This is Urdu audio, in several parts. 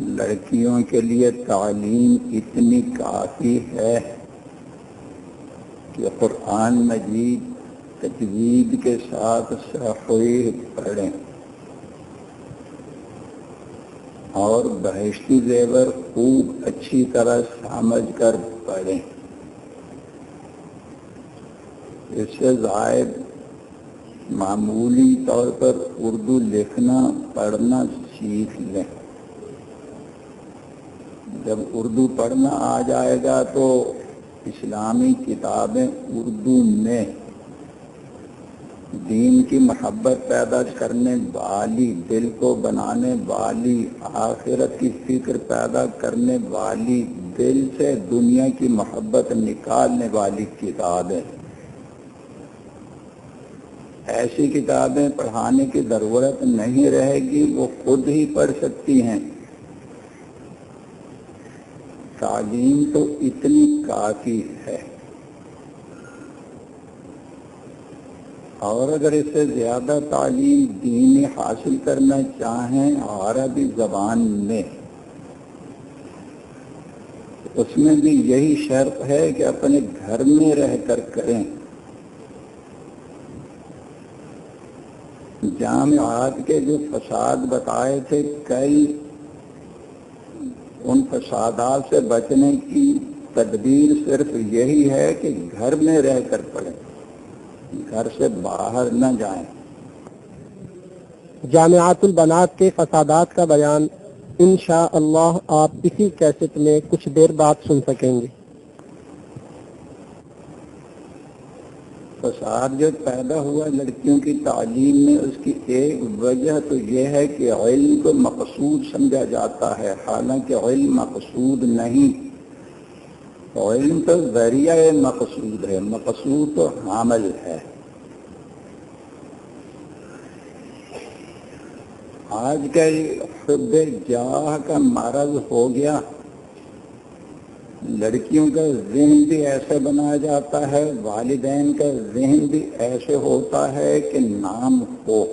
لڑکیوں کے لیے تعلیم اتنی کافی ہے کہ قرآن مجید تجوید کے ساتھ صحیح پڑھیں۔ اور بہشتی زیور خوب اچھی طرح سمجھ کر پڑھیں۔ اس سے زائد معمولی طور پر اردو لکھنا، پڑھنا سیکھ لیں۔ جب اردو پڑھنا آ جائے گا تو اسلامی کتابیں اردو میں دین کی محبت پیدا کرنے والی، دل کو بنانے والی، آخرت کی فکر پیدا کرنے والی، دل سے دنیا کی محبت نکالنے والی کتابیں۔ ایسی کتابیں پڑھانے کی ضرورت نہیں رہے گی، وہ خود ہی پڑھ سکتی ہیں۔ تعلیم تو اتنی کافی ہے۔ اور اگر اس سے زیادہ تعلیم دینی حاصل کرنا چاہیں عربی زبان میں، اس میں بھی یہی شرط ہے کہ اپنے گھر میں رہ کر کریں۔ جامعات کے جو فساد بتائے تھے، کئی ان فسادات سے بچنے کی تدبیر صرف یہی ہے کہ گھر میں رہ کر پڑھیں، گھر سے باہر نہ جائیں۔ جامعات البنات کے فسادات کا بیان، انشاءاللہ اللہ آپ اسی کیسٹ میں کچھ دیر بعد سن سکیں گے۔ فساد جو پیدا ہوا لڑکیوں کی تعلیم میں، اس کی ایک وجہ تو یہ ہے کہ علم کو مقصود سمجھا جاتا ہے، حالانکہ علم مقصود نہیں۔ علم تو ذریعہ مقصود ہے، مقصود تو حامل ہے۔ آج کل حب جاہ کا مرض ہو گیا۔ لڑکیوں کا ذہن بھی ایسے بنایا جاتا ہے، والدین کا ذہن بھی ایسے ہوتا ہے کہ نام ہو۔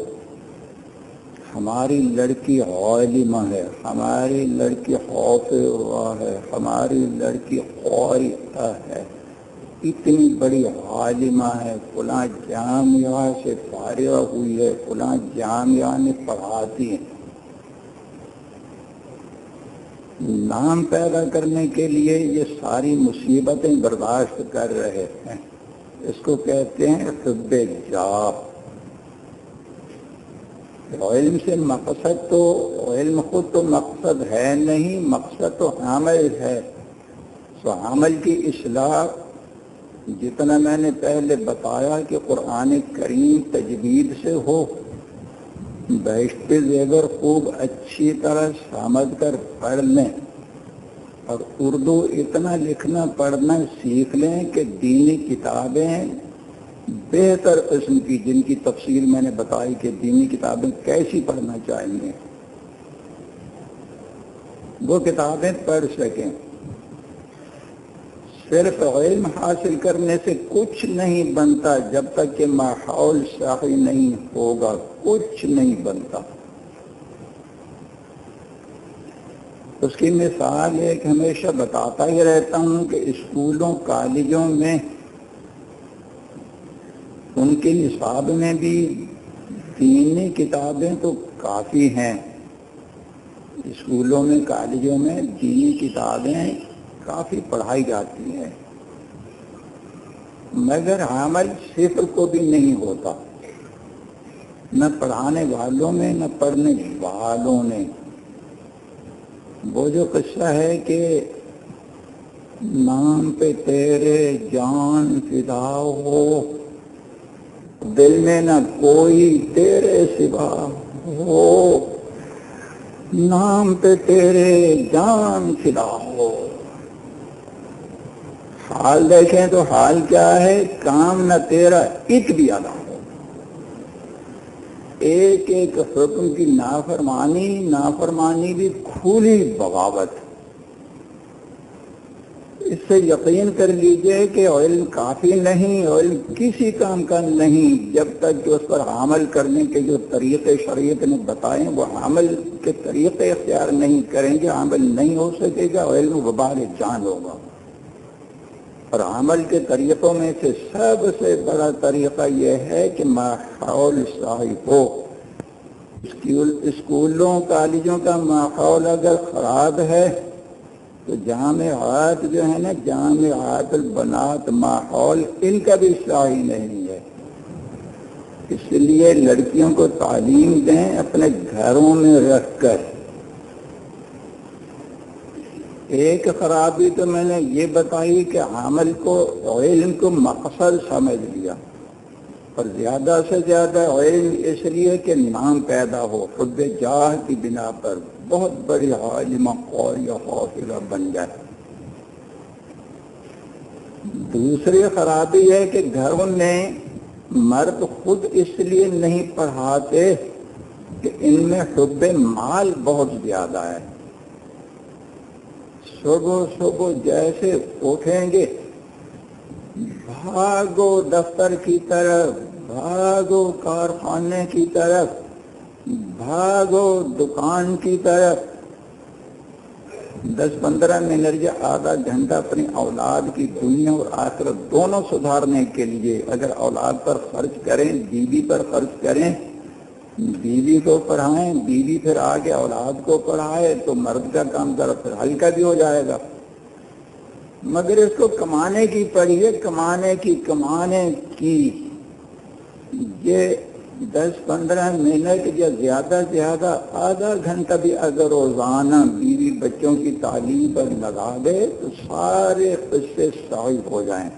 ہماری لڑکی عالمہ ہے، ہماری لڑکی خوف ہوا ہے، ہماری لڑکی قوریہ ہے۔ اتنی بڑی عالمہ ہے، فلاں جامعہ سے فارغ ہوئی ہے، فلاں جامعہ نے پڑھاتی ہے۔ نام پیدا کرنے کے لیے یہ ساری مصیبتیں برداشت کر رہے ہیں۔ اس کو کہتے ہیں حب جاب۔ علم سے مقصد تو علم خود تو مقصد ہے نہیں، مقصد تو حامل ہے۔ تو حامل کی اصلاح، جتنا میں نے پہلے بتایا کہ قرآن کریم تجوید سے ہو۔ بہشت زیور خوب اچھی طرح سمجھ کر پڑھ لیں اور اردو اتنا لکھنا پڑھنا سیکھ لیں کہ دینی کتابیں بہتر قسم کی، جن کی تفصیل میں نے بتائی کہ دینی کتابیں کیسی پڑھنا چاہیں گے وہ کتابیں پڑھ سکیں۔ صرف علم حاصل کرنے سے کچھ نہیں بنتا جب تک کہ ماحول صحیح نہیں ہوگا، کچھ نہیں بنتا۔ اس کی مثال ایک ہمیشہ بتاتا ہی رہتا ہوں کہ اسکولوں، کالجوں میں ان کے نصاب میں بھی دینی کتابیں تو کافی ہیں۔ اسکولوں میں، کالجوں میں دینی کتابیں کافی پڑھائی جاتی ہیں مگر عمل صفر کو بھی نہیں ہوتا۔ نہ پڑھانے والوں میں، نہ پڑھنے والوں نے وہ جو قصہ ہے کہ نام پہ تیرے جان فدا ہو، دل میں نہ کوئی تیرے سوا ہو۔ نام پہ تیرے جان فدا ہو۔ حال دیکھیں تو حال کیا ہے؟ کام نہ تیرا ایک بھی ادا ہو۔ ایک ایک حکم کی نافرمانی نافرمانی بھی کھلی بغاوت۔ اس سے یقین کر لیجیے کہ علم کافی نہیں، علم کسی کام کا نہیں۔ جب تک کہ اس پر عمل کرنے کے جو طریقے شریعت نے بتائے، وہ عمل کے طریقے اختیار نہیں کریں گے، عمل نہیں ہو سکے گا، علم وبال جان ہوگا۔ اور عمل کے طریقوں میں سے سب سے بڑا طریقہ یہ ہے کہ ماحول صاحب ہو۔ اسکولوں، کالجوں کا ماحول اگر خراب ہے تو جامعات جو ہے نا، جامعات البنات ماحول ان کا بھی صحیح نہیں ہے۔ اس لیے لڑکیوں کو تعلیم دیں اپنے گھروں میں رکھ کر۔ ایک خرابی تو میں نے یہ بتائی کہ عمل کو علم کو مقصد سمجھ لیا اور زیادہ سے زیادہ علم اس لیے کہ نام پیدا ہو، خود جاہ کی بنا پر بہت بڑی عالمہ قوری حوصلہ بن جائے دوسری خرابی ہے کہ گھروں میں مرد خود اس لیے نہیں پڑھاتے کہ ان میں حب مال بہت زیادہ ہے۔ صبح صبح جیسے اٹھیں گے۔ بھاگو دفتر کی طرف، بھاگو کارخانے کی طرف، بھاگو دکان کی طرف۔ دس پندرہ منٹ یا آدھا گھنٹہ اپنی اولاد کی دنیا اور آخرت دونوں سدھارنے کے لیے اگر اولاد پر خرچ کریں، بیوی پر خرچ کریں بیوی کو پڑھائیں، بیوی پھر آگے اولاد کو پڑھائے تو مرد کا کام ذرا پھر ہلکا بھی ہو جائے گا۔ مگر اس کو کمانے کی پڑھیے، کمانے کی کمانے کی۔ یہ دس پندرہ منٹ یا زیادہ زیادہ آدھا گھنٹہ بھی اگر روزانہ بیوی بچوں کی تعلیم پر لگا دے تو سارے قصے صاحب ہو جائیں۔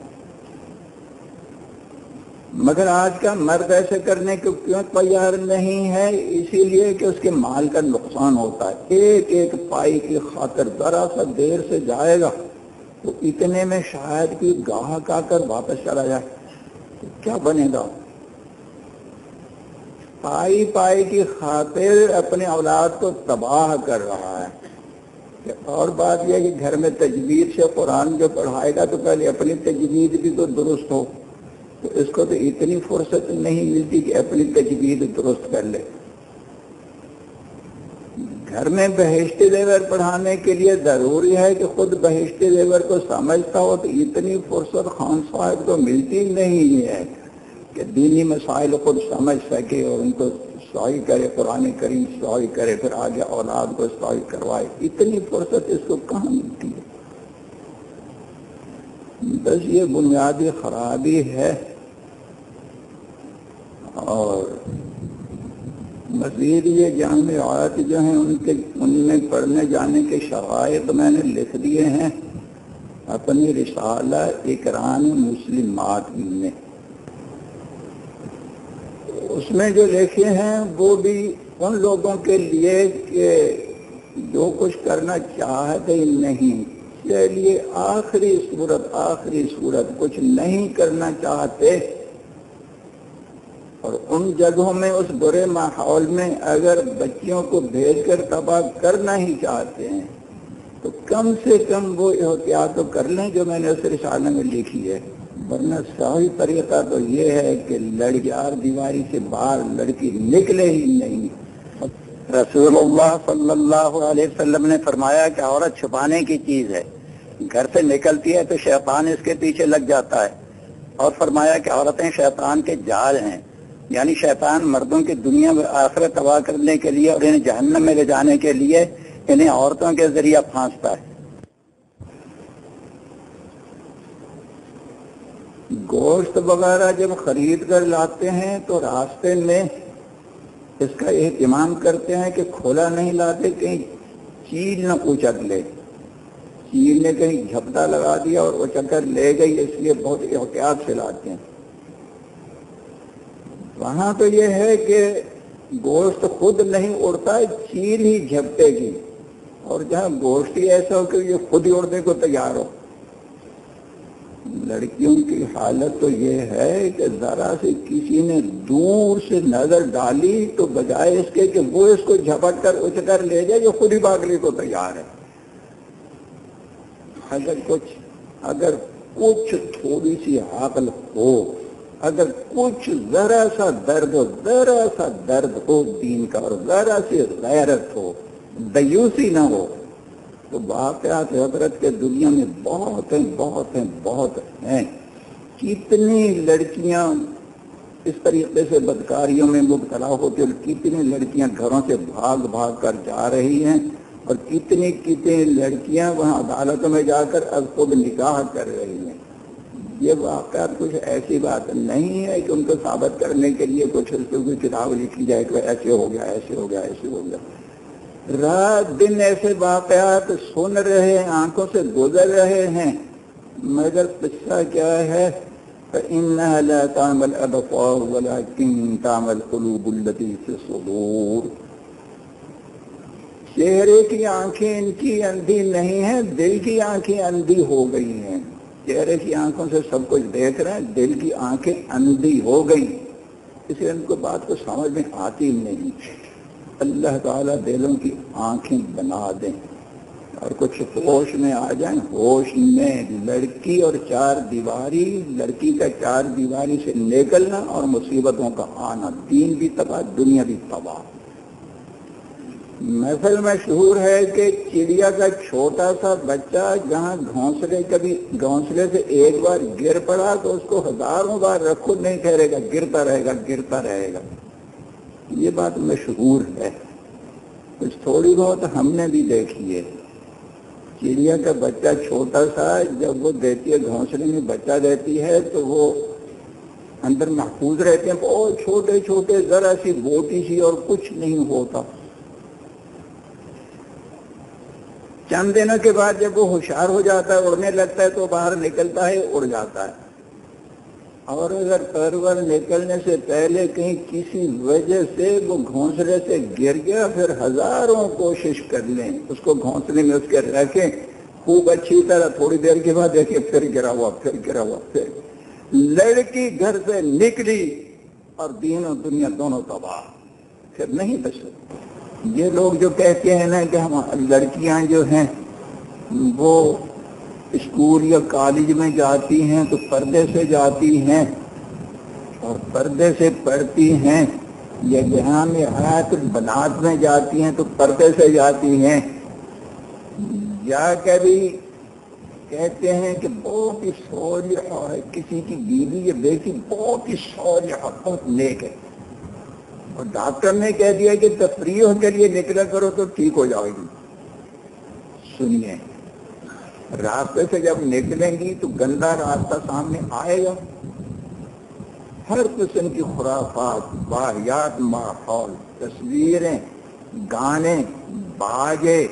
مگر آج کا مرد ایسے کرنے کو کیوں تیار نہیں ہے؟ اسی لیے کہ اس کے مال کا نقصان ہوتا ہے۔ ایک ایک پائی کی خاطر ذرا سا دیر سے جائے گا تو اتنے میں شاید کی گاہک آ کر واپس چلا جائے۔ تو کیا بنے گا؟ پائی پائی کی خاطر اپنے اولاد کو تباہ کر رہا ہے۔ اور بات یہ کہ گھر میں تجوید سے قرآن جو پڑھائے گا تو پہلے اپنی تجوید بھی تو درست ہو۔ تو اس کو تو اتنی فرصت نہیں ملتی کہ اپنی تجوید درست کر لے۔ گھر میں بہشتی دیور پڑھانے کے لیے ضروری ہے کہ خود بہشتی دیور کو سمجھتا ہو تو اتنی فرصت خان صاحب کو ملتی نہیں ہے کہ دینی مسائل خود سمجھ سکے اور ان کو سوائی کرے، قرآن کریم سوائی کرے، پھر آگے اولاد کو سوائی کروائے۔ اتنی فرصت اس کو کہاں ملتی ہے؟ بس یہ بنیادی خرابی ہے۔ اور مزید یہ جامعات جو ہیں ان کے ان میں پڑھنے جانے کے شرائط میں نے لکھ دیے ہیں اپنی رسالہ اکران مسلمات میں۔ اس میں جو لکھے ہیں وہ بھی ان لوگوں کے لیے کہ جو کچھ کرنا چاہتے نہیں کے لیے آخری صورت آخری صورت کچھ نہیں کرنا چاہتے۔ اور ان جگہوں میں، اس برے ماحول میں اگر بچیوں کو بھیج کر تباہ کرنا ہی چاہتے ہیں، تو کم سے کم وہ احتیاط تو کر لیں جو میں نے اس رسالے میں لکھی ہے۔ ورنہ صحیح طریقہ تو یہ ہے کہ لڑکیار دیواری سے باہر لڑکی نکلے ہی نہیں۔ رسول اللہ صلی اللہ علیہ وسلم نے فرمایا کہ عورت چھپانے کی چیز ہے۔ گھر سے نکلتی ہے تو شیطان اس کے پیچھے لگ جاتا ہے۔ اور فرمایا کہ عورتیں شیطان کے جال ہیں۔ یعنی شیطان مردوں کی دنیا میں آخرت تباہ کرنے کے لیے اور انہیں جہنم میں لے جانے کے لیے انہیں عورتوں کے ذریعہ پھانستا ہے۔ گوشت وغیرہ جب خرید کر لاتے ہیں تو راستے میں اس کا اہتمام کرتے ہیں کہ کھولا نہیں لاتے، کہیں چیل نہ اچک لے۔ چیل نے کہیں جھپٹا لگا دیا اور وہ چکر لے گئی، اس لیے بہت احتیاط سے لاتے ہیں۔ وہاں تو یہ ہے کہ گوشت خود نہیں اڑتا چیل ہی جھپٹے گی۔ اور جہاں گوشت ہی ایسا ہو کہ یہ خود ہی اڑنے کو تیار ہو۔ لڑکیوں کی حالت تو یہ ہے کہ ذرا سے کسی نے دور سے نظر ڈالی تو بجائے اس کے کہ وہ اس کو جھپٹ کر اچھ کر لے جائے، یہ خود ہی بھاگنے کو تیار ہے۔ اگر کچھ اگر کچھ تھوڑی سی عقل ہو اگر کچھ ذرا سا درد ہو، ذرا سا درد ہو دین کا اور ذرا سی غیرت ہو دیوسی نہ ہو، تو واقعات حضرت کے دنیا میں بہت ہیں بہت ہیں بہت ہیں۔ کتنی لڑکیاں اس طریقے سے بدکاریوں میں مبتلا ہوتی اور کتنی لڑکیاں گھروں سے بھاگ بھاگ کر جا رہی ہیں اور کتنی کتنی لڑکیاں وہاں عدالتوں میں جا کر اب خود نکاح کر رہی ہیں۔ یہ واقعات کچھ ایسی بات نہیں ہے کہ ان کو ثابت کرنے کے لیے کچھ اس کوئی کتاب لکھی جائے کہ ایسے ہو گیا، ایسے ہو گیا، ایسے ہو گیا۔ رات دن ایسے واقعات سن رہے ہیں، آنکھوں سے گزر رہے ہیں۔ مگر قصہ کیا ہے؟ فإنها لا تعمل أبصار ولكن قلوب التي چہرے کی آنکھیں ان کی اندھی نہیں ہیں، دل کی آنکھیں اندھی ہو گئی ہیں۔ چہرے کی آنکھوں سے سب کچھ دیکھ رہے ہیں دل کی آنکھیں اندھی ہو گئی اس لیے ان کو بات کو سمجھ میں آتی نہیں۔ اللہ تعالیٰ دلوں کی آنکھیں بنا دیں۔ اور کچھ ہوش میں آ جائیں۔ ہوش میں لڑکی اور چار دیواری، لڑکی کا چار دیواری سے نکلنا اور مصیبتوں کا آنا۔ دین بھی تباہ، دنیا بھی تباہ۔ محفل میں شہور ہے کہ چڑیا کا چھوٹا سا بچہ جہاں گھونسلے کبھی گھونسلے سے ایک بار گر پڑا تو اس کو ہزاروں بار رکھو نہیں ٹھہرے گا، گرتا رہے گا، گرتا رہے گا۔ یہ بات مشہور ہے۔ کچھ تھوڑی بہت ہم نے بھی دیکھی ہے۔ چڑیا کا بچہ چھوٹا سا جب وہ دیتی ہے، گھونسلے میں بچہ دیتی ہے تو وہ اندر محفوظ رہتے ہیں۔ بہت چھوٹے چھوٹے ذرا سی بوٹی سی اور کچھ نہیں ہوتا۔ چند دنوں کے بعد جب وہ ہوشیار ہو جاتا ہے، اڑنے لگتا ہے تو باہر نکلتا ہے، اڑ جاتا ہے۔ اور اگر پرور نکلنے سے پہلے کہیں کسی وجہ سے وہ گھونسلے سے گر گیا، پھر ہزاروں کوشش کر لیں۔ اس کو گھونسلے میں اس کے رکھیں۔ خوب اچھی طرح تھوڑی دیر کے بعد دیکھیں، پھر گرا ہوا، پھر گرا ہوا، پھر۔ لڑکی گھر سے نکلی اور دین و دنیا دونوں تباہ۔ پھر نہیں بچ سکتے یہ لوگ جو کہتے ہیں نا کہ ہم لڑکیاں جو ہیں، وہ اسکول یا کالج میں جاتی ہیں تو پردے سے جاتی ہیں اور پردے سے پڑھتی ہیں یا جہاں میں حیات بنات میں جاتی ہیں تو پردے سے جاتی ہیں۔ یا کبھی کہتے ہیں کہ بہت ہی سوج ہے کسی کی بیوی یا بیٹی بہت ہی سوج بہت نیک ہے۔ اور ڈاکٹر نے کہہ دیا کہ تفریح کے لیے نکلا کرو تو ٹھیک ہو جائے گی۔ سنیے، راستے سے جب نکلیں گی تو گندا راستہ سامنے آئے گا۔ ہر قسم کی خرافات باحیات ماحول، تصویریں، گانے باجے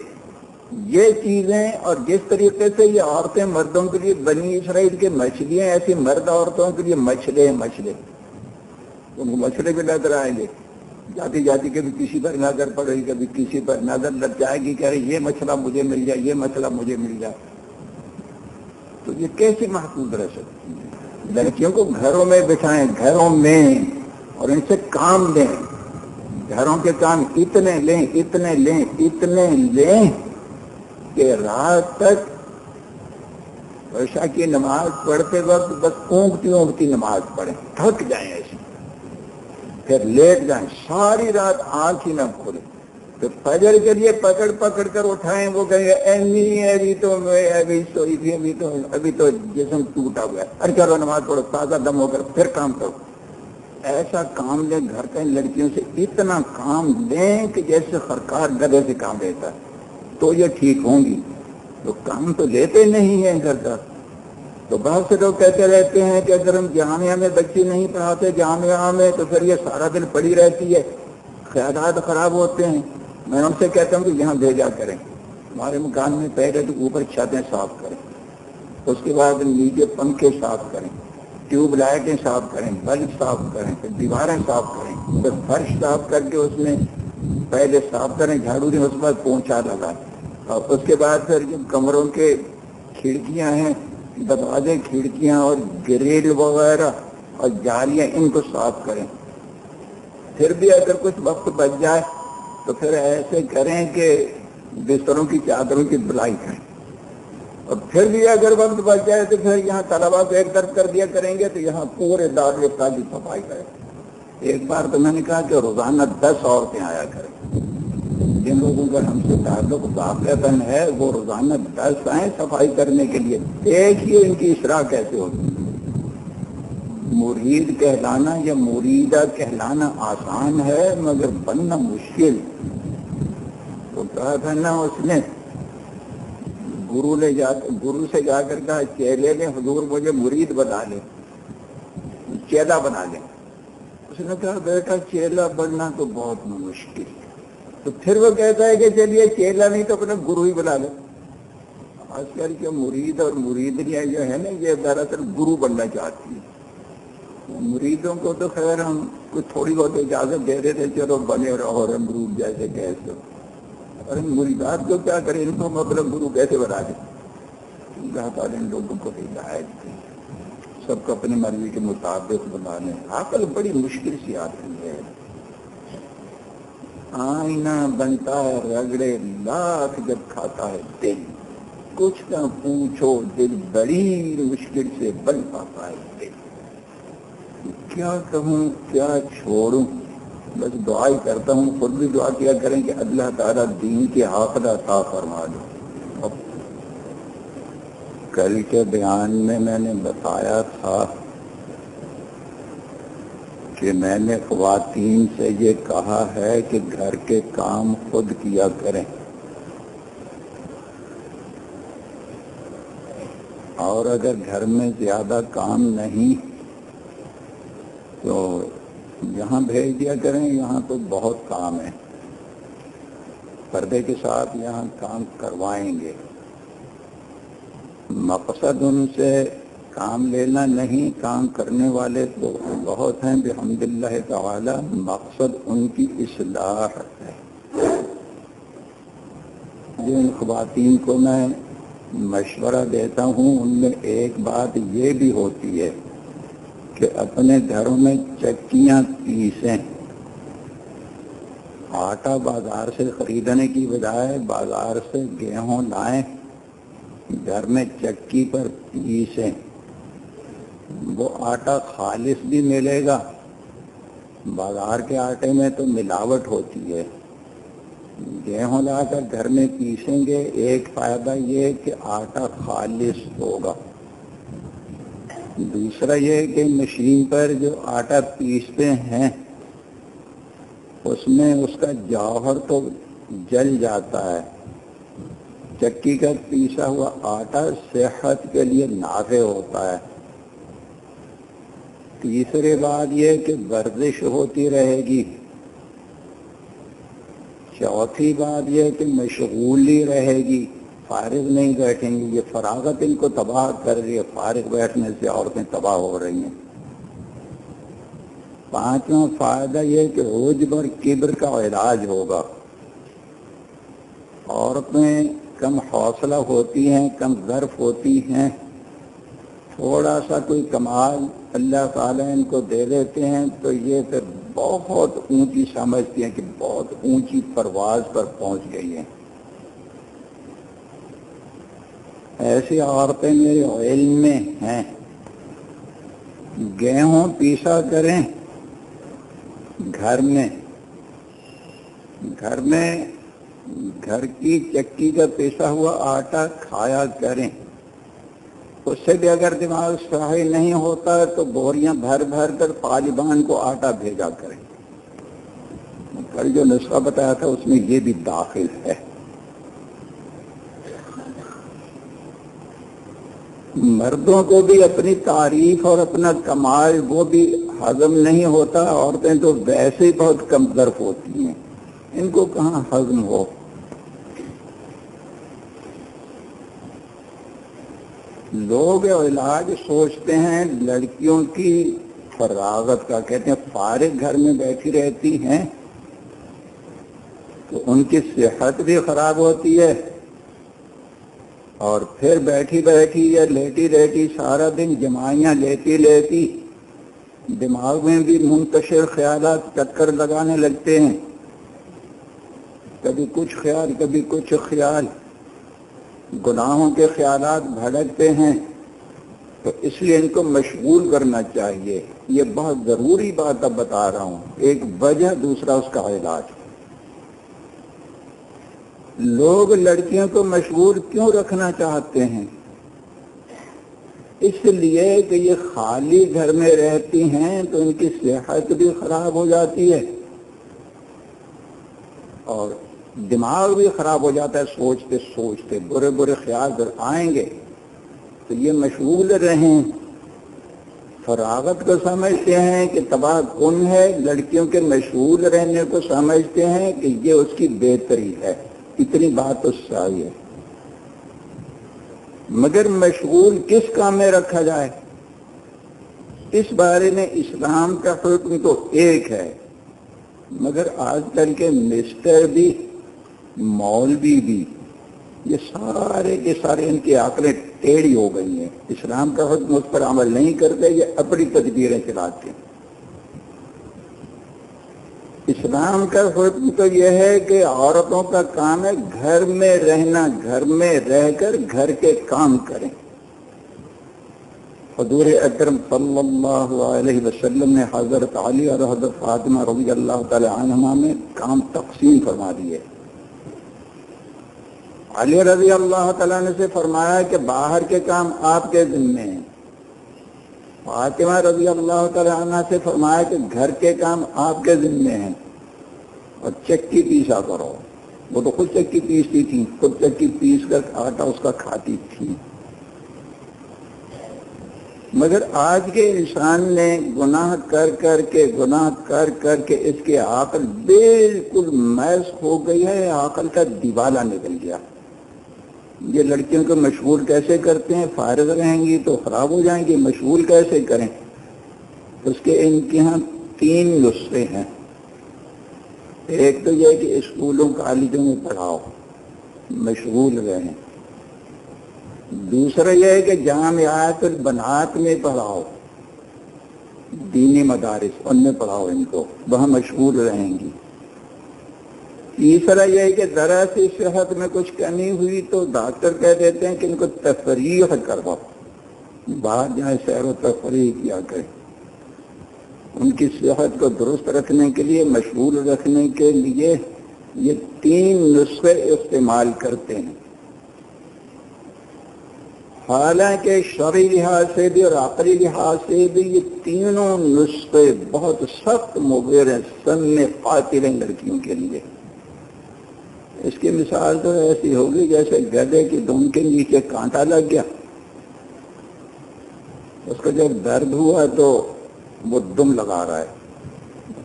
یہ چیزیں اور جس طریقے سے یہ عورتیں مردوں کے لیے بنی اسرائیل کے مچھلیاں، ایسی مرد عورتوں کے لیے مچھلے مچھلے ان کو مچھلے بھی نظر آئیں گے۔ جاتی جاتی کبھی کسی پر نظر پڑے گی کبھی کسی پر نظر لگ جائے گی کہ یہ مسئلہ مجھے مل جائے، یہ مسئلہ مجھے مل جائے۔ تو یہ کیسے محفوظ رہ سکتی ہے؟ لڑکیوں کو گھروں میں بٹھائیں، گھروں میں، اور ان سے کام لیں۔ گھروں کے کام اتنے لیں اتنے لیں اتنے لیں کہ رات تک عشاء کی نماز پڑھتے وقت بس اونگتی اونگتی نماز پڑھیں، تھک جائیں ایسی پھر لیٹ جائیں، ساری رات آنکھ ہی نہ کھلے۔ تو فجر کے لیے پکڑ پکڑ کر اٹھائیں، وہ کہیں گے ابھی تو میں ابھی سوئی تھی ابھی تو ابھی تو جسم ٹوٹا ہوا ہے۔ ارے چلو نماز پڑھو، تازہ دم ہو کر پھر کام کرو۔ ایسا کام لیں، گھر کے لڑکیوں سے اتنا کام لیں کہ جیسے سرکار گدے سے کام لیتا ہے۔ تو یہ ٹھیک ہوں گی۔ تو کام تو لیتے نہیں ہیں گھر کا۔ تو بہت سے لوگ کہتے رہتے ہیں کہ اگر ہم جامعہ میں بچی نہیں پڑھاتے جامعہ میں تو پھر یہ سارا دن پڑی رہتی ہے۔ خیالات خراب ہوتے ہیں۔ میں ان سے کہتا ہوں کہ یہاں بھیجا کریں۔ ہمارے مکان میں پہلے تو اوپر چھتیں صاف کریں۔ اس کے بعد نیچے پنکھے صاف کریں۔ ٹیوب لائٹیں صاف کریں۔ بلب صاف کریں۔ پھر دیواریں صاف کریں۔ پھر فرش صاف کر کے اس میں پہلے صاف کریں۔ جھاڑو دیں، اس کے بعد پہنچا لگائیں۔ اور اس کے بعد پھر جب کمروں کے کھڑکیاں ہیں دروازے، کھڑکیاں اور گریل وغیرہ اور جالیاں ان کو صاف کریں۔ پھر بھی اگر کچھ وقت بچ جائے تو پھر ایسے کریں کہ بستروں کی چادروں کی بلائی کریں۔ اور پھر بھی اگر وقت بچ جائے تو پھر یہاں طلبا کو ایک طرف کر دیا کریں گے تو یہاں پورے دار کی صفائی کرے ایک بار تو میں نے کہا کہ روزانہ دس عورتیں آیا کریں۔ لوگوں کا ہم سے تعلق واقع ہے، وہ روزانہ دس آئیں صفائی کرنے کے لیے۔ ایک ہی ان کی اشراح کیسے ہوتی مرید کہلانا یا مریدہ کہلانا آسان ہے، مگر بننا مشکل۔ تو کہا تھا نا اس نے۔ گرو لے جا، گرو سے جا کر کہا، چیلے لیں حضور مجھے مرید بنا لیں چیلا بنا لیں اس نے کہا، بیٹا، چیلا بننا تو بہت مشکل۔ تو پھر وہ کہتا ہے کہ چلیے چیلا نہیں تو اپنا گرو ہی بنا لیں آج کل کے مرید اور مریدیاں جو ہے نا، یہ دراصل گرو بننا چاہتی ہے مریدوں کو تو خیر ہم کچھ تھوڑی بہت اجازت دے رہے تھے چلو بنے رہو امرود جیسے کیسے اور مریدات کو کیا کریں؟ ان کو ہم اپنا گرو کیسے بنا دیں اللہ تعالیٰ ان لوگوں کو ہدایت دی سب کو اپنی مرضی کے مطابق بنانے۔ عقل بڑی مشکل سی آتی ہے۔ آئینہ بنتا ہے، رگڑے لاکھ جب کھاتا ہے دل۔ کچھ نہ پوچھو، دل بڑی مشکل سے بن پاتا ہے دل۔ کیا کہوں، کیا چھوڑوں؟ بس دعا ہی کرتا ہوں، خود بھی دعا کیا کریں کہ اللہ تعالیٰ دین کے آخر عطا فرما دو کل کے بیان میں میں نے بتایا تھا کہ میں نے خواتین سے یہ کہا ہے کہ گھر کے کام خود کیا کریں۔ اور اگر گھر میں زیادہ کام نہیں، تو یہاں بھیج دیا کریں، یہاں تو بہت کام ہے۔ پردے کے ساتھ یہاں کام کروائیں گے۔ مقصد ان سے کام لینا نہیں، کام کرنے والے تو بہت ہیں۔ بحمد اللہ تعالی، مقصد ان کی اصلاح ہے۔ جن خواتین کو میں مشورہ دیتا ہوں۔ ان میں ایک بات یہ بھی ہوتی ہے کہ اپنے گھروں میں چکیاں پیسیں۔ آٹا بازار سے خریدنے کی بجائے بازار سے گیہوں لائیں۔ گھر میں چکی پر پیسیں۔ وہ آٹا خالص بھی ملے گا۔ بازار کے آٹے میں تو ملاوٹ ہوتی ہے۔ گیہوں لا کر گھر میں پیسیں گے۔ ایک فائدہ یہ کہ آٹا خالص ہوگا۔ دوسرا یہ کہ مشین پر جو آٹا پیستے ہیں، اس میں اس کا جوہر تو جل جاتا ہے۔ چکی کا پیسا ہوا آٹا صحت کے لیے نافع ہوتا ہے۔ تیسری بات یہ کہ ورزش ہوتی رہے گی۔ چوتھی بات یہ کہ مشغولی رہے گی۔ فارغ نہیں بیٹھیں گے یہ فراغت ان کو تباہ کر رہی ہے۔ فارغ بیٹھنے سے عورتیں تباہ ہو رہی ہیں۔ پانچواں فائدہ یہ کہ عجب اور کبر کا علاج ہوگا۔ عورتیں کم حوصلہ ہوتی ہیں، کم ظرف ہوتی ہیں۔ تھوڑا سا کوئی کمال اللہ تعالیٰ ان کو دے دیتے ہیں، تو یہ پھر بہت اونچی سمجھتی ہیں کہ بہت اونچی پرواز پر پہنچ گئی ہیں۔ ایسی عورتیں میرے علم میں ہیں۔ گیہوں پیسا کریں گھر میں۔ گھر میں، گھر کی چکی کا پیسا ہوا، آٹا کھایا کریں۔ اس سے بھی اگر دماغ صحیح نہیں ہوتا تو بوریاں بھر بھر کر طالبان کو آٹا بھیجا کریں کل جو نسخہ بتایا تھا اس میں یہ بھی داخل ہے۔ مردوں کو بھی اپنی تعریف اور اپنا کمال وہ بھی ہضم نہیں ہوتا، عورتیں تو ویسے ہی بہت کم ظرف ہوتی ہیں۔ ان کو کہاں ہضم ہو؟ لوگ علاج سوچتے ہیں لڑکیوں کی فراغت کا، کہتے ہیں فارغ گھر میں بیٹھی رہتی ہیں تو ان کی صحت بھی خراب ہوتی ہے اور پھر بیٹھی بیٹھی یا لیٹی لیٹی سارا دن جمائیاں لیتی لیتی دماغ میں بھی منتشر خیالات چکر لگانے لگتے ہیں۔ کبھی کچھ خیال، کبھی کچھ خیال۔ گناہوں کے خیالات بھڑکتے ہیں، تو اس لیے ان کو مشغول کرنا چاہیے۔ یہ بہت ضروری بات اب بتا رہا ہوں۔ ایک وجہ دوسرا اس کا علاج۔ لوگ لڑکیوں کو مشغول کیوں رکھنا چاہتے ہیں؟ اس لیے کہ یہ خالی گھر میں رہتی ہیں تو ان کی صحت بھی خراب ہو جاتی ہے۔ اور دماغ بھی خراب ہو جاتا ہے، سوچتے سوچتے برے برے خیال اگر آئیں گے۔ تو یہ مشغول رہیں۔ فراغت کو سمجھتے ہیں کہ تباہ کن ہے۔ لڑکیوں کے مشغول رہنے کو سمجھتے ہیں کہ یہ اس کی بہتری ہے۔ اتنی بات اس سے آئی ہے۔ مگر مشغول کس کام میں رکھا جائے؟ اس بارے میں اسلام کا حکم تو ایک ہے۔ مگر آج کل کے مسٹر بھی مولوی بھی، یہ سارے کے سارے ان کی آنکھیں ٹیڑھی ہو گئی ہیں۔ اسلام کا حکم اس پر عمل نہیں کرتے، یہ اپنی تدبیریں چلاتے ہیں۔ اسلام کا حکم تو یہ ہے کہ عورتوں کا کام ہے گھر میں رہنا، گھر میں رہ کر گھر کے کام کریں۔ حضور اکرم صلی اللہ علیہ وسلم نے حضرت علی اور حضرت فاطمہ رضی اللہ تعالی عنہما میں کام تقسیم فرما دیے۔ علی رضی اللہ تعالیٰ نے سے فرمایا کہ باہر کے کام آپ کے ذمے ہیں۔ فاطمہ رضی اللہ تعالیٰ عنہ سے فرمایا کہ گھر کے کام آپ کے ذمے ہیں۔ اور چکی پیسا کرو۔ وہ تو خود چکی پیستی تھی خود چکی پیس کر آٹا اس کا کھاتی تھی۔ مگر آج کے انسان نے گناہ کر کر کے، گناہ کر کر کے اس کے عقل بالکل میس ہو گئی ہے، عقل کا دیوالا نکل گیا۔ یہ لڑکیوں کو مشغول کیسے کرتے ہیں؟ فارغ رہیں گی تو خراب ہو جائیں گی، مشغول کیسے کریں؟ اس کے ان کے یہاں تین نسخے ہیں۔ ایک تو یہ کہ اسکولوں، کالجوں میں پڑھاؤ، مشغول رہیں۔ دوسرا یہ ہے کہ جامعات البنات میں پڑھاؤ، دینی مدارس، ان میں پڑھاؤ ان کو، وہاں مشغول رہیں گی۔ تیسرا یہ ہے کہ ذرا سی صحت میں کچھ کمی ہوئی تو ڈاکٹر کہہ دیتے ہیں کہ ان کو تفریح کرو باہر جائیں سیر و تفریح کیا کریں۔ ان کی صحت کو درست رکھنے کے لیے، مشغول رکھنے کے لیے یہ تین نسخے استعمال کرتے ہیں۔ حالانکہ شرعی لحاظ سے بھی اور عقلی لحاظ سے بھی یہ تینوں نسخے بہت سخت مغیر ہیں سن قاتل لڑکیوں کے لیے۔ اس کی مثال تو ایسی ہوگی جیسے گدے کی دم کے نیچے کانٹا لگ گیا۔ اس کا جب درد ہوا تو وہ دم لگا رہا ہے،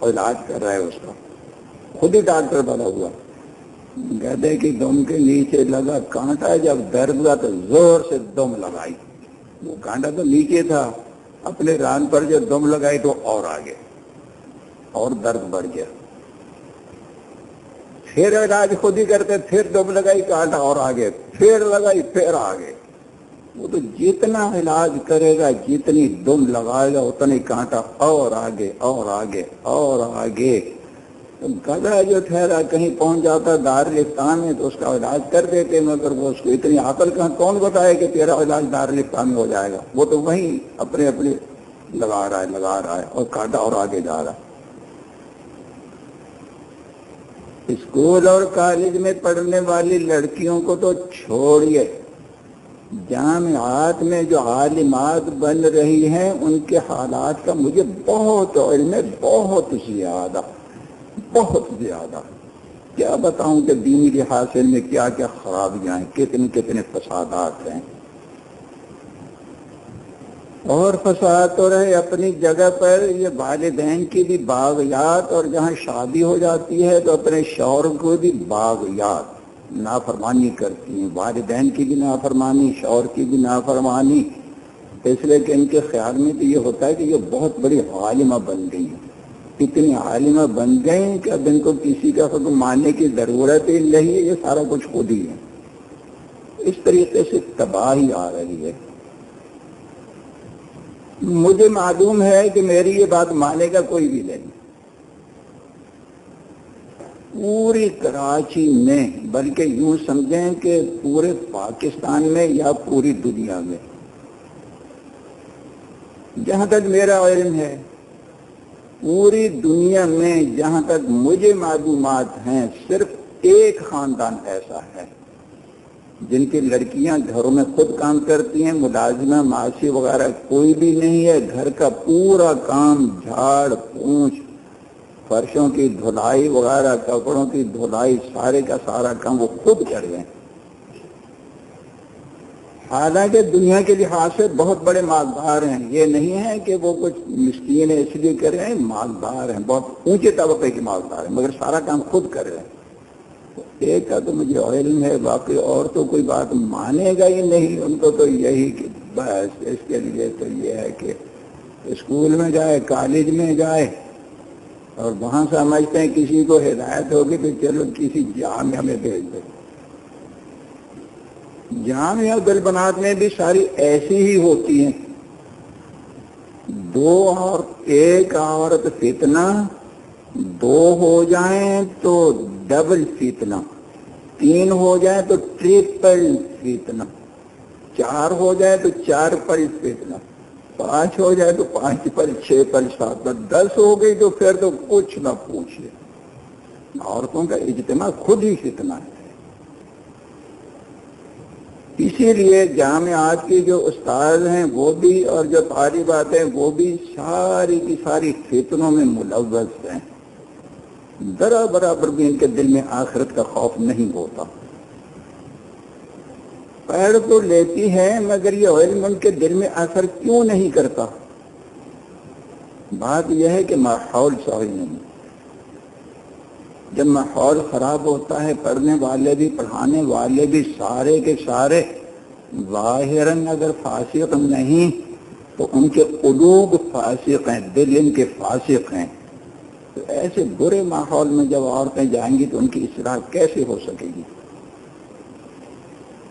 علاج کر رہا ہے اس کا۔ خود ہی ڈاکٹر بنا ہوا۔ گدے کی دم کے نیچے لگا کانٹا، جب درد ہوا تو زور سے دم لگائی۔ وہ کانٹا تو نیچے تھا، اپنے ران پر جو دم لگائی تو اور آگے، اور درد بڑھ گیا۔ پھر علاج خود ہی کرتے، پھر دم لگائی، کانٹا اور آگے، پھر لگائی، پھر آگے۔ وہ تو جتنا علاج کرے گا، جتنی دم لگائے گا اتنا ہی کانٹا اور آگے اور آگے اور آگے۔ گدا جو ٹھہرا، کہیں پہنچ جاتا دارالفتان میں تو اس کا علاج کر دیتے، مگر وہ اس کو اتنی عقل کہاں، کون بتائے کہ تیرا علاج دارالفتان میں ہو جائے گا؟ وہ تو وہیں اپنے اپنے لگا رہا ہے، لگا رہا ہے، اور کانٹا اور آگے جا رہا ہے۔ اسکول اور کالج میں پڑھنے والی لڑکیوں کو تو چھوڑیے۔ جامعات میں جو عالمات بن رہی ہیں، ان کے حالات کا مجھے بہت علم ہے، بہت زیادہ بہت زیادہ۔ کیا بتاؤں کہ دینی لحاظ میں کیا کیا خرابیاں ہیں، کتنے کتنے فسادات ہیں۔ اور فساد تو رہے اپنی جگہ پر، یہ والدین کی بھی باغیات اور جہاں شادی ہو جاتی ہے تو اپنے شوہر کو بھی باغیات، نافرمانی کرتی ہیں۔ والدین کی بھی نافرمانی، شوہر کی بھی نافرمانی۔ اس لیے کہ ان کے خیال میں تو یہ ہوتا ہے کہ یہ بہت بڑی عالمہ بن گئی ہیں۔ اتنی عالمہ بن گئی کہ اب ان کو کسی کا حکم ماننے کی ضرورت ہی نہیں ہے، یہ سارا کچھ خود ہی ہے۔ اس طریقے سے تباہی آ رہی ہے۔ مجھے معلوم ہے کہ میری یہ بات مانے گا کوئی بھی نہیں۔ پوری کراچی میں، بلکہ یوں سمجھیں کہ پورے پاکستان میں یا پوری دنیا میں۔ جہاں تک میرا علم ہے، پوری دنیا میں جہاں تک مجھے معلومات ہیں، صرف ایک خاندان ایسا ہے۔ جن کی لڑکیاں گھروں میں خود کام کرتی ہیں، ملازمہ، معاشی وغیرہ کوئی بھی نہیں ہے، گھر کا پورا کام جھاڑ، پونچھ، فرشوں کی دھلائی وغیرہ، کپڑوں کی دھلائی، سارے کا سارا کام وہ خود کر رہے ہیں۔ حالانکہ دنیا کے لحاظ سے بہت بڑے مالدار ہیں۔ یہ نہیں ہے کہ وہ کچھ مسکین ہے اس لیے کر رہے ہیں، مالدار ہیں، بہت اونچے طبقے کے مالدار ہیں، مگر سارا کام خود کر رہے ہیں۔ ایک تو مجھے علم ہے، باقی اور تو کوئی بات مانے گا ہی نہیں۔ ان کو تو یہی کہ بس اس کے لیے تو یہ ہے کہ اسکول میں جائے، کالج میں جائے اور وہاں سمجھتے ہیں کسی کو ہدایت ہوگی تو چلو کسی جامعہ میں بھیج دے جامعہ گلبنات میں بھی ساری ایسی ہی ہوتی ہیں۔ دو اور ایک عورت فتنہ دو ہو جائیں تو ڈبل فتنہ تین ہو جائے تو ٹریپل فتنہ چار ہو جائے تو چار پل فتنہ پانچ ہو جائے تو پانچ پل چھ پل، سات پل، دس ہو گئی تو پھر تو کچھ نہ پوچھے۔ عورتوں کا اجتماع خود ہی فتنہ ہے۔ اسی لیے جامعات کی جو استاد ہیں وہ بھی اور جو طالبات ہیں وہ بھی ساری کی ساری فتنوں میں ملوث ہیں۔ ذرا برابر بھی ان کے دل میں آخرت کا خوف نہیں ہوتا۔ پیر تو لیتی ہے، مگر یہ علم ان کے دل میں اثر کیوں نہیں کرتا؟ بات یہ ہے کہ ماحول صحیح نہیں۔ جب ماحول خراب ہوتا ہے، پڑھنے والے بھی، پڑھانے والے بھی سارے کے سارے ظاہراً اگر فاسق نہیں، تو ان کے قلوب فاسق ہیں، دل ان کے فاسق ہیں۔ تو ایسے برے ماحول میں جب عورتیں جائیں گی تو ان کی اصلاح کیسے ہو سکے گی؟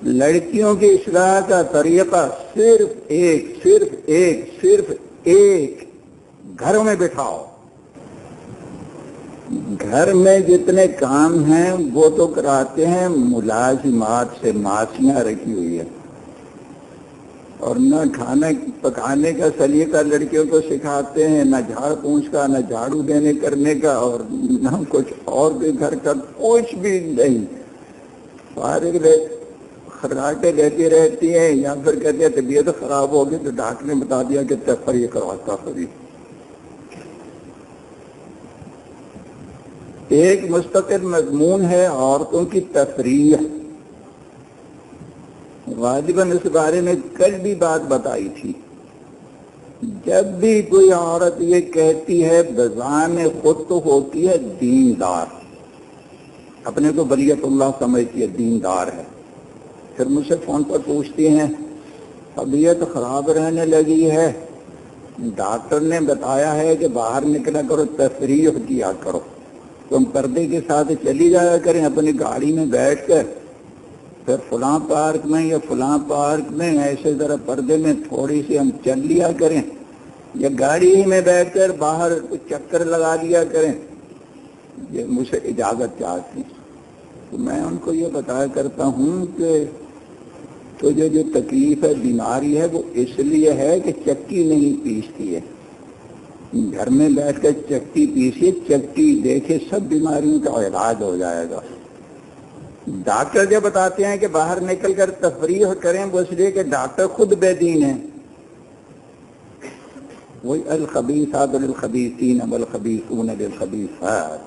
لڑکیوں کی اصلاح کا طریقہ صرف ایک صرف ایک صرف ایک گھروں میں بٹھاؤ۔ گھر میں جتنے کام ہیں وہ تو کراتے ہیں، ملازمات سے ماسیاں رکھی ہوئی ہیں۔ اور نہ کھانا پکانے کا سلیقہ لڑکیوں کو سکھاتے ہیں، نہ جھاڑ پونچھ کا، نہ جھاڑو دینے کرنے کا اور نہ کچھ اور بھی گھر کا کچھ بھی نہیں۔ فارغ خراٹے لیتی رہتی ہیں یا پھر کہتے ہیں طبیعت خراب ہوگی تو ڈاکٹر نے بتا دیا کہ تفریح کرواتا خری ایک مستقل مضمون ہے عورتوں کی تفریح۔ غالباً اس بارے میں کل بھی بات بتائی تھی۔ جب بھی کوئی عورت یہ کہتی ہے، بزان خود تو ہوتی ہے، دیندار۔ اپنے کو بلیت اللہ سمجھتی ہے، دیندار ہے۔ پھر مجھ سے فون پر پوچھتی ہیں، طبیعت خراب رہنے لگی ہے۔ ڈاکٹر نے بتایا ہے کہ باہر نکلا کرو، تفریح کیا کرو۔ تم پردے کے ساتھ چلی جایا کریں، اپنی گاڑی میں بیٹھ کر۔ پھر فلاں پارک میں یا فلاں پارک میں ایسے ذرا پردے میں تھوڑی سی ہم چل لیا کریں یا گاڑی ہی میں بیٹھ کر باہر کچھ چکر لگا لیا کریں، یہ مجھ سے اجازت چاہتی تو میں ان کو یہ بتایا کرتا ہوں کہ تجھے جو تکلیف ہے، بیماری ہے، وہ اس لیے ہے کہ چکی نہیں پیستی ہے۔ گھر میں بیٹھ کر چکی پیسی چکی دیکھے سب بیماریوں کا علاج ہو جائے گا۔ ڈاکٹر جو بتاتے ہیں کہ باہر نکل کر تفریح کریں، وہ اس لیے کہ ڈاکٹر خود بے دین ہے وہی الخبیثات للخبیثین والخبیثون للخبیثات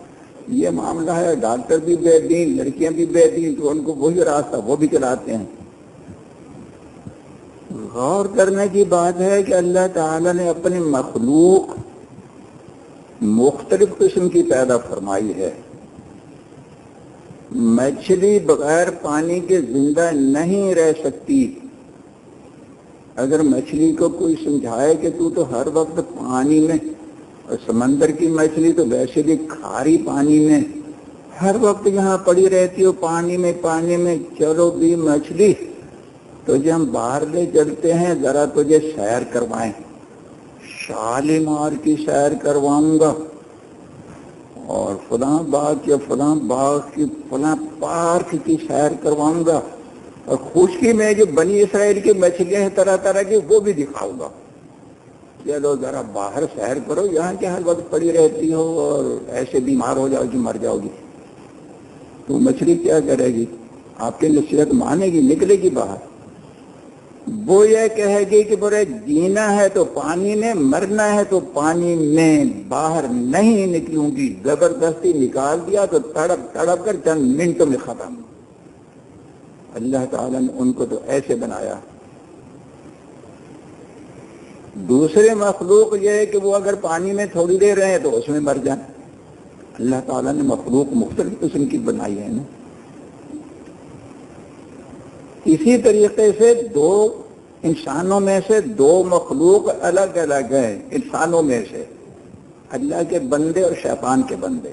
یہ معاملہ ہے، ڈاکٹر بھی بے دین، لڑکیاں بھی بے دین، تو ان کو وہی راستہ، وہ بھی چلاتے ہیں۔ غور کرنے کی بات ہے کہ اللہ تعالی نے اپنی مخلوق مختلف قسم کی پیدا فرمائی ہے۔ مچھلی بغیر پانی کے زندہ نہیں رہ سکتی۔ اگر مچھلی کو کوئی سمجھائے کہ تو تو ہر وقت پانی میں اور سمندر کی مچھلی تو ویسے بھی کھاری پانی میں، ہر وقت یہاں پڑی رہتی ہو پانی میں پانی میں، چلو بھی مچھلی۔ تو جب ہم باہر لے چلتے ہیں، ذرا تجھے سیر کروائیں۔ شالیمار کی سیر کرواؤں گا۔ اور فلاں باغ یا فلاں باغ کی فلاں پارک کی سیر کرواؤں گا اور خشکی میں جو بنی اسرائیل کی مچھلیاں ہیں طرح طرح کی وہ بھی دکھاؤں گا۔ چلو ذرا باہر سیر کرو، یہاں کے ہر وقت پڑی رہتی ہو اور ایسے بیمار ہو جاؤ گی، مر جاؤ گی۔ تو مچھلی کیا کرے گی؟ آپ کی نصیحت مانے گی، نکلے گی باہر۔ وہ یہ کہے گی کہ برے جینا ہے تو پانی میں مرنا ہے تو پانی میں باہر نہیں نکلوں گی۔ زبردستی نکال دیا تو تڑپ تڑپ کر چند منٹوں میں ختم۔ اللہ تعالیٰ نے ان کو تو ایسے بنایا۔ دوسرے مخلوق یہ ہے کہ وہ اگر پانی میں تھوڑی دیر رہے تو اس میں مر جائیں۔ اللہ تعالیٰ نے مخلوق مختلف قسم کی بنائی ہے نا۔ اسی طریقے سے دو انسانوں میں سے دو مخلوق الگ الگ ہیں، انسانوں میں سے۔ اللہ کے بندے اور شیطان کے بندے۔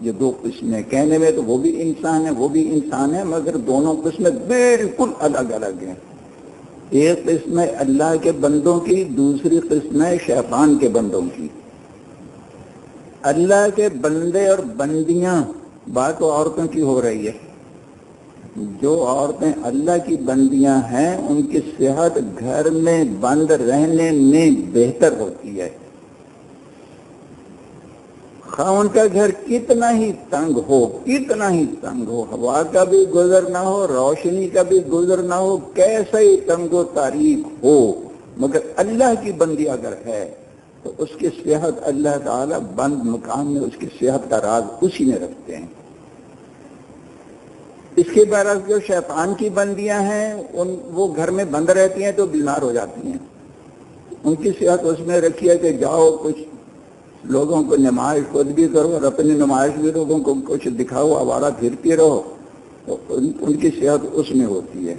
یہ دو قسمیں کہنے میں تو وہ بھی انسان ہے وہ بھی انسان ہے مگر دونوں قسمیں بالکل الگ الگ ہیں۔ ایک قسم ہے اللہ کے بندوں کی، دوسری قسم ہے شیطان کے بندوں کی۔ اللہ کے بندے اور بندیاں، بات عورتوں کی ہو رہی ہے۔ جو عورتیں اللہ کی بندیاں ہیں، ان کی صحت گھر میں بند رہنے میں بہتر ہوتی ہے۔ خواہ ان کا گھر کتنا ہی تنگ ہو، کتنا ہی تنگ ہو، ہوا کا بھی گزر نہ ہو، روشنی کا بھی گزر نہ ہو کیسا ہی تنگ و تاریخ ہو۔ مگر اللہ کی بندی اگر ہے، تو اس کی صحت اللہ تعالی بند مقام میں، اس کی صحت کا راز اسی میں رکھتے ہیں۔ اس کے برعکس جو شیطان کی بندیاں ہیں، ان وہ گھر میں بند رہتی ہیں تو بیمار ہو جاتی ہیں۔ ان کی صحت اس میں رکھی ہے کہ جاؤ، کچھ لوگوں کو نمائش خود بھی کرو اور اپنی نمائش بھی لوگوں کو کچھ دکھاؤ، آوارہ پھرتی رہو۔ ان کی صحت اس میں ہوتی ہے۔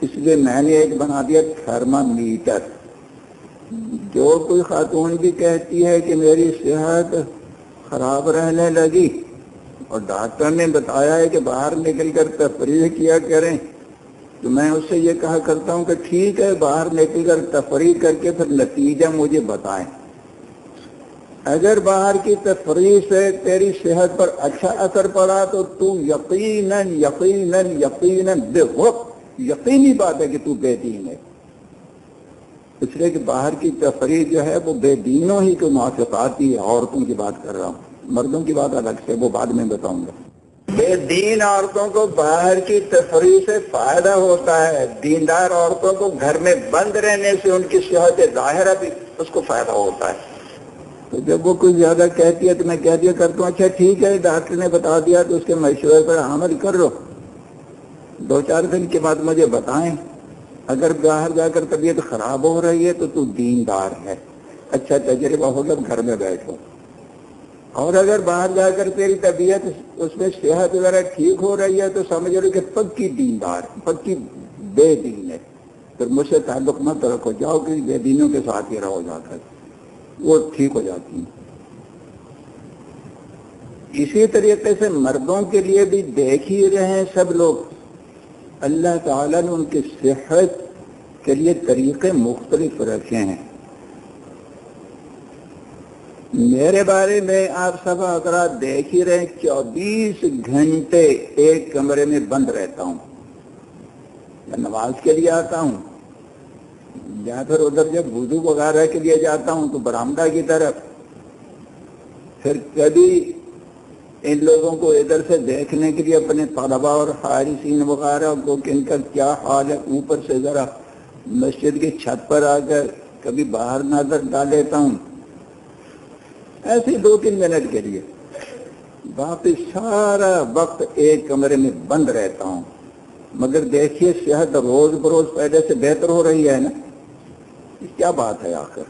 اس لیے میں نے ایک بنا دیا تھرما میٹر جو کوئی خاتون بھی کہتی ہے کہ میری صحت خراب رہنے لگی اور ڈاکٹر نے بتایا ہے کہ باہر نکل کر تفریح کیا کریں۔ تو میں اس سے یہ کہا کرتا ہوں کہ ٹھیک ہے، باہر نکل کر تفریح کر کے پھر نتیجہ مجھے بتائیں۔ اگر باہر کی تفریح سے تیری صحت پر اچھا اثر پڑا تو تو یقیناً یقیناً یقیناً، بے وقت یقینی بات ہے کہ تو بے دین ہے۔ اس لیے کہ باہر کی تفریح جو ہے وہ بے دینوں ہی کو موافقاتی ہے، عورتوں کی بات کر رہا ہوں۔ مردوں کی بات الگ سے وہ بعد میں بتاؤں گا۔ بے دین عورتوں کو باہر کی تفریح سے فائدہ ہوتا ہے۔ دیندار عورتوں کو گھر میں بند رہنے سے ان کی صحت ظاہرہ بھی اس کو فائدہ ہوتا ہے۔ تو جب وہ کچھ زیادہ کہتی ہے تو میں کہہ دیا کرتا ہوں اچھا ٹھیک ہے ڈاکٹر نے بتا دیا تو اس کے مشورے پر عمل کر لو دو چار دن کے بعد مجھے بتائیں اگر باہر جا کر طبیعت خراب ہو رہی ہے تو تو دیندار ہے۔ اچھا تجربہ ہوگا گھر میں بیٹھو۔ اور اگر باہر جا کر تیری طبیعت اس میں صحت وغیرہ ٹھیک ہو رہی ہے تو سمجھ لو کہ پکی دیندار پکی بے دین ہے۔ پھر مجھ سے تعلق مت رکھو، جاؤ کہ بے دینوں کے ساتھ ہی رہو جا کر۔ وہ ٹھیک ہو جاتی ہیں۔ اسی طریقے سے مردوں کے لیے بھی دیکھ ہی رہے ہیں سب لوگ۔ اللہ تعالیٰ نے ان کی صحت کے لیے طریقے مختلف رکھے ہیں۔ میرے بارے میں آپ سب حضرات دیکھ ہی رہے چوبیس گھنٹے ایک کمرے میں بند رہتا ہوں۔ یا نماز کے لیے آتا ہوں۔ یا پھر ادھر جب وضو وغیرہ کے لیے جاتا ہوں تو برآمدہ کی طرف۔ پھر کبھی ان لوگوں کو ادھر سے دیکھنے کے لیے اپنے طلبا اور حارثین وغیرہ کو کہ ان کا کیا حال ہے، اوپر سے ذرا مسجد کی چھت پر آ کر کبھی باہر نظر ڈال لیتا ہوں۔ ایسے دو تین منٹ کے لیے۔ باقی سارا وقت ایک کمرے میں بند رہتا ہوں۔ مگر دیکھیے صحت روز بروز پہلے سے بہتر ہو رہی ہے نا۔ کیا بات ہے آخر؟